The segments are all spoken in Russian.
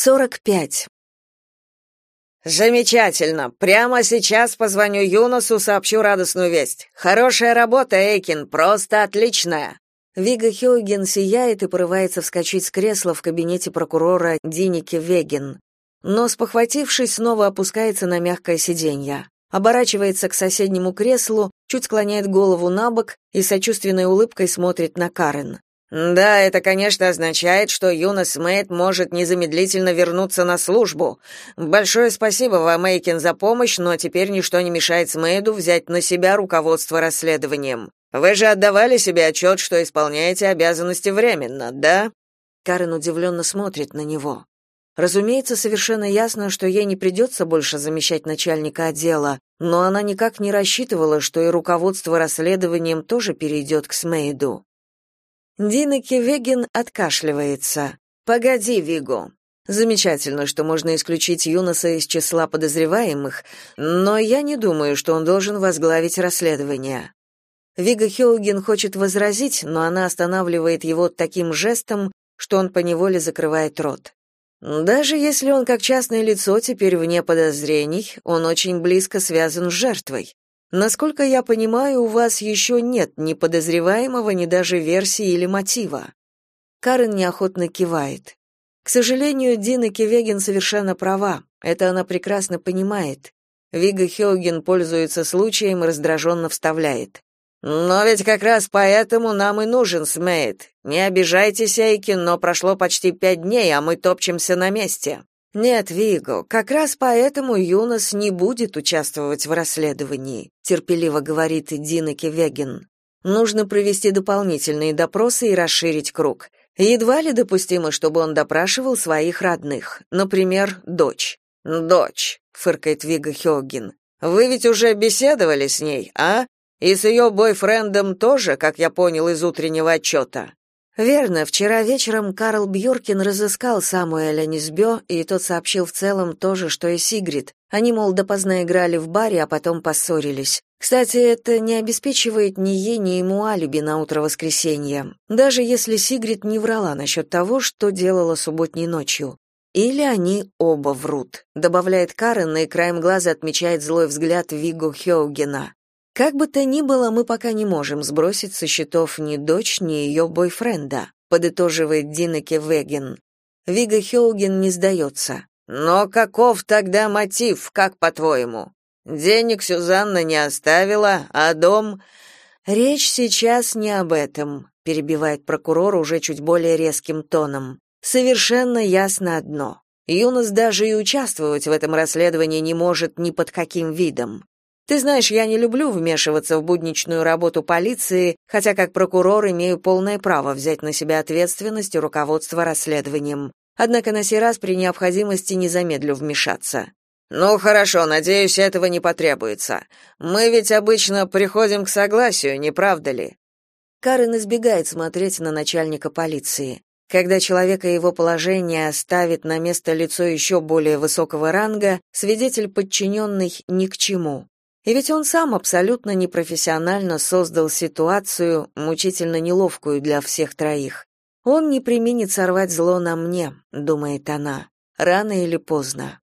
45. Замечательно. Прямо сейчас позвоню Юносу, сообщу радостную весть. Хорошая работа, Эйкин, просто отличная. Вига Хёген сияет и порывается вскочить с кресла в кабинете прокурора Диники Веген. Но, спохватившись, снова опускается на мягкое сиденье. Оборачивается к соседнему креслу, чуть склоняет голову на бок и сочувственной улыбкой смотрит на Карен. Да, это, конечно, означает, что Юнос Мэйд может незамедлительно вернуться на службу. Большое спасибо вам, Эйкин, за помощь, но теперь ничто не мешает Смейду взять на себя руководство расследованием. Вы же отдавали себе отчет, что исполняете обязанности временно, да? Карен удивленно смотрит на него. Разумеется, совершенно ясно, что ей не придется больше замещать начальника отдела, но она никак не рассчитывала, что и руководство расследованием тоже перейдет к Смейду. Дина Кевегин откашливается. «Погоди, Виго. Замечательно, что можно исключить Юноса из числа подозреваемых, но я не думаю, что он должен возглавить расследование». Вига Хеуген хочет возразить, но она останавливает его таким жестом, что он поневоле закрывает рот. Даже если он как частное лицо теперь вне подозрений, он очень близко связан с жертвой. Насколько я понимаю, у вас еще нет ни подозреваемого, ни даже версии или мотива. Карен неохотно кивает. К сожалению, Дина Кевегин совершенно права. Это она прекрасно понимает. Вига Хёген пользуется случаем и раздраженно вставляет. «Но ведь как раз поэтому нам и нужен Смейт. Не обижайтесь, Эйкин, но прошло почти пять дней, а мы топчемся на месте. Нет, Виго, как раз поэтому Юнос не будет участвовать в расследовании, терпеливо говорит Дина Кевегин. Нужно провести дополнительные допросы и расширить круг. Едва ли допустимо, чтобы он допрашивал своих родных, например, дочь. Дочь, фыркает Вига Хёгин. Вы ведь уже беседовали с ней, а? И с ее бойфрендом тоже, как я понял из утреннего отчета?» Верно, вчера вечером Карл Бьоркин разыскал Самуэля Низбё, и тот сообщил в целом то же, что и Сигрид. Они, мол, допоздна играли в баре, а потом поссорились. Кстати, это не обеспечивает ни ей, ни ему алиби на утро воскресенья, даже если Сигрид не врала насчет того, что делала субботней ночью. Или они оба врут, добавляет Карен и краем глаза отмечает злой взгляд Вигго Хеугена. Как бы то ни было, мы пока не можем сбросить со счетов ни дочь, ни ее бойфренда, подытоживает Динеке Веген. Вига Хеуген не сдается. Но каков тогда мотив, как по-твоему? Денег Сюзанна не оставила, а дом... Речь сейчас не об этом, перебивает прокурор уже чуть более резким тоном. Совершенно ясно одно. Юнос даже и участвовать в этом расследовании не может ни под каким видом. Ты знаешь, я не люблю вмешиваться в будничную работу полиции, хотя как прокурор имею полное право взять на себя ответственность и руководство расследованием. Однако на сей раз при необходимости не замедлю вмешаться. Ну хорошо, надеюсь, этого не потребуется. Мы ведь обычно приходим к согласию, не правда ли? Карен избегает смотреть на начальника полиции. Когда человека его положение ставит на место лицо еще более высокого ранга, свидетель подчиненный ни к чему. И ведь он сам абсолютно непрофессионально создал ситуацию, мучительно неловкую для всех троих. Он не применит сорвать зло на мне, думает она, рано или поздно.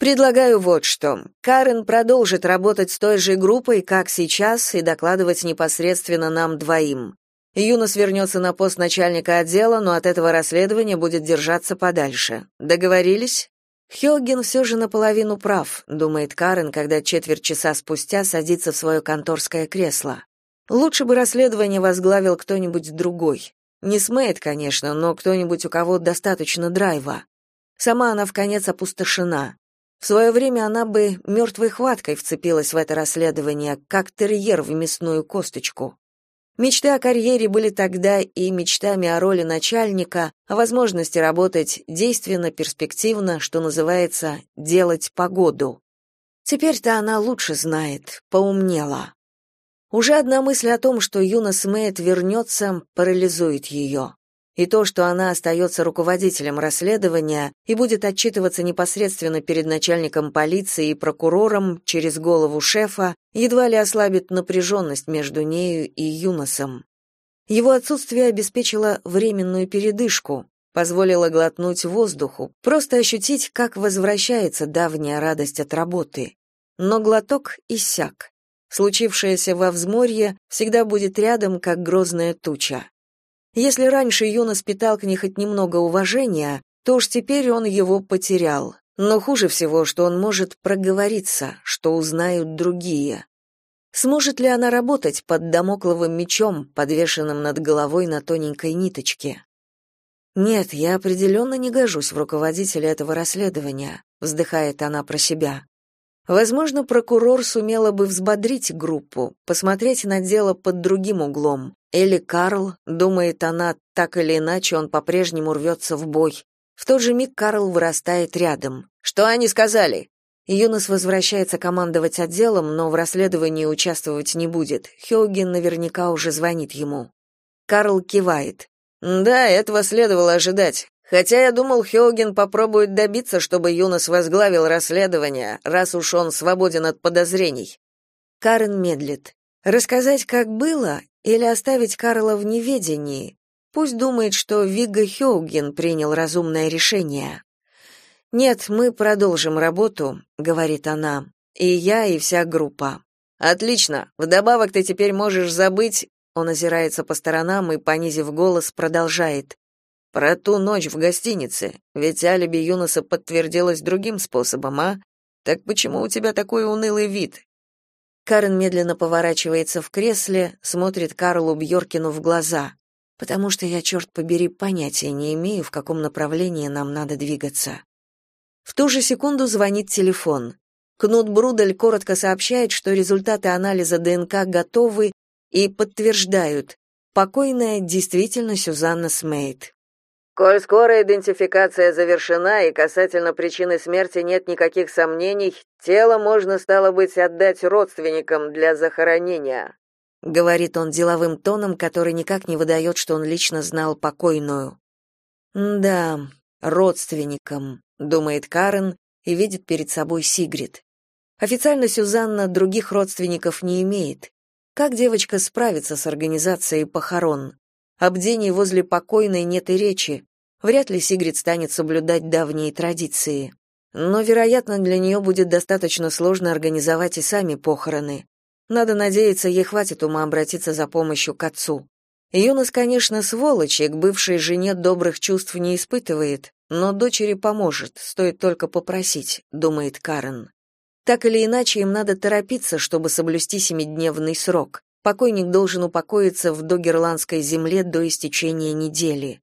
Предлагаю вот что. Карен продолжит работать с той же группой, как сейчас, и докладывать непосредственно нам двоим. Юнос вернется на пост начальника отдела, но от этого расследования будет держаться подальше. Договорились? Хёген все же наполовину прав, думает Карен, когда четверть часа спустя садится в свое конторское кресло. Лучше бы расследование возглавил кто-нибудь другой. Не Смейт, конечно, но кто-нибудь, у кого достаточно драйва. Сама она в конец опустошена. В свое время она бы мертвой хваткой вцепилась в это расследование, как терьер в мясную косточку. Мечты о карьере были тогда и мечтами о роли начальника, о возможности работать действенно, перспективно, что называется, делать погоду. Теперь-то она лучше знает, поумнела. Уже одна мысль о том, что Юна Смейт вернется, парализует ее и то, что она остается руководителем расследования и будет отчитываться непосредственно перед начальником полиции и прокурором через голову шефа, едва ли ослабит напряженность между нею и Юносом. Его отсутствие обеспечило временную передышку, позволила глотнуть воздуху, просто ощутить, как возвращается давняя радость от работы. Но глоток иссяк. Случившееся во взморье всегда будет рядом, как грозная туча. Если раньше Юнос питал к ней хоть немного уважения, то уж теперь он его потерял. Но хуже всего, что он может проговориться, что узнают другие. Сможет ли она работать под домокловым мечом, подвешенным над головой на тоненькой ниточке? Нет, я определенно не гожусь в руководителя этого расследования, вздыхает она про себя. Возможно, прокурор сумела бы взбодрить группу, посмотреть на дело под другим углом. Или Карл, думает она, так или иначе он по-прежнему рвется в бой. В тот же миг Карл вырастает рядом. «Что они сказали?» Юнос возвращается командовать отделом, но в расследовании участвовать не будет. Хёген наверняка уже звонит ему. Карл кивает. Да, этого следовало ожидать. Хотя я думал, Хёген попробует добиться, чтобы Юнос возглавил расследование, раз уж он свободен от подозрений. Карен медлит. Рассказать, как было, или оставить Карла в неведении? Пусть думает, что Вигга Хёген принял разумное решение. «Нет, мы продолжим работу», — говорит она, — «и я, и вся группа». «Отлично. Вдобавок ты теперь можешь забыть...» Он озирается по сторонам и, понизив голос, продолжает. «Про ту ночь в гостинице. Ведь алиби Юноса подтвердилось другим способом, а? Так почему у тебя такой унылый вид?» Карен медленно поворачивается в кресле, смотрит Карлу Бьоркину в глаза. «Потому что я, черт побери, понятия не имею, в каком направлении нам надо двигаться». В ту же секунду звонит телефон. Кнут Брудель коротко сообщает, что результаты анализа ДНК готовы и подтверждают, покойная действительно Сюзанна Смейт. Коль скоро идентификация завершена и касательно причины смерти нет никаких сомнений, тело можно стало быть отдать родственникам для захоронения, говорит он деловым тоном, который никак не выдает, что он лично знал покойную. Да, родственникам думает Карен и видит перед собой Сигрид. Официально Сюзанна других родственников не имеет. Как девочка справится с организацией похорон? Об бдении возле покойной нет и речи. Вряд ли Сигрид станет соблюдать давние традиции. Но, вероятно, для нее будет достаточно сложно организовать и сами похороны. Надо надеяться, ей хватит ума обратиться за помощью к отцу. Юнос, конечно, сволочь, и к бывшей жене добрых чувств не испытывает, но дочери поможет, стоит только попросить, думает Карен. Так или иначе, им надо торопиться, чтобы соблюсти семидневный срок. Покойник должен упокоиться в догерландской земле до истечения недели.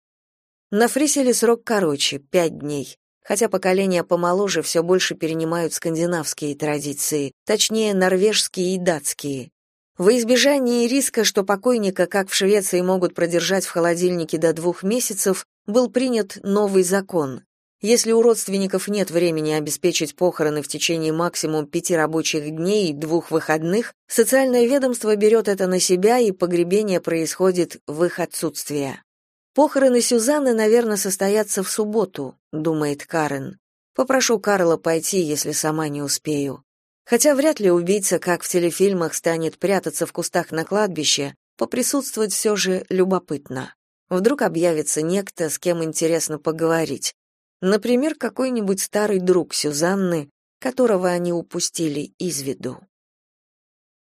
На Фриселе срок короче, пять дней, хотя поколения помоложе все больше перенимают скандинавские традиции, точнее, норвежские и датские. Во избежание риска, что покойника, как в Швеции, могут продержать в холодильнике до двух месяцев, был принят новый закон. Если у родственников нет времени обеспечить похороны в течение максимум пяти рабочих дней и двух выходных, социальное ведомство берет это на себя, и погребение происходит в их отсутствие. Похороны Сюзанны, наверное, состоятся в субботу, думает Карен. Попрошу Карла пойти, если сама не успею. Хотя вряд ли убийца, как в телефильмах, станет прятаться в кустах на кладбище, поприсутствовать все же любопытно. Вдруг объявится некто, с кем интересно поговорить. Например, какой-нибудь старый друг Сюзанны, которого они упустили из виду.